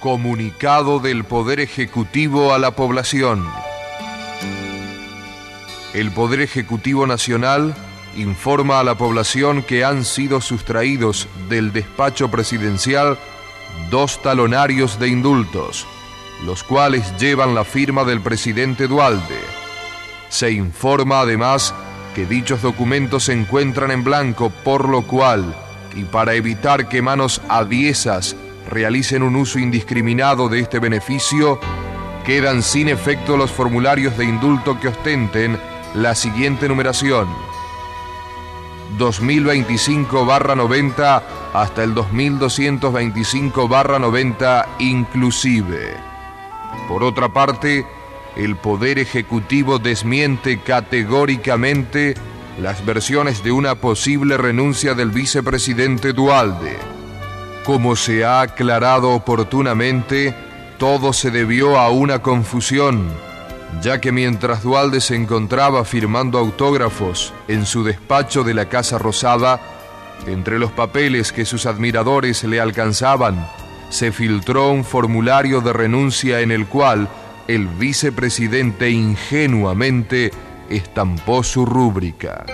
Comunicado del Poder Ejecutivo a la población. El Poder Ejecutivo Nacional informa a la población que han sido sustraídos del despacho presidencial dos talonarios de indultos, los cuales llevan la firma del presidente Dualde. Se informa además que dichos documentos se encuentran en blanco, por lo cual, y para evitar que manos aviesas realicen un uso indiscriminado de este beneficio, quedan sin efecto los formularios de indulto que ostenten la siguiente numeración. 2025-90 hasta el 2225-90 inclusive. Por otra parte, el Poder Ejecutivo desmiente categóricamente las versiones de una posible renuncia del vicepresidente Dualde. Como se ha aclarado oportunamente, todo se debió a una confusión, ya que mientras Dualde se encontraba firmando autógrafos en su despacho de la Casa Rosada, entre los papeles que sus admiradores le alcanzaban, se filtró un formulario de renuncia en el cual el vicepresidente ingenuamente estampó su rúbrica.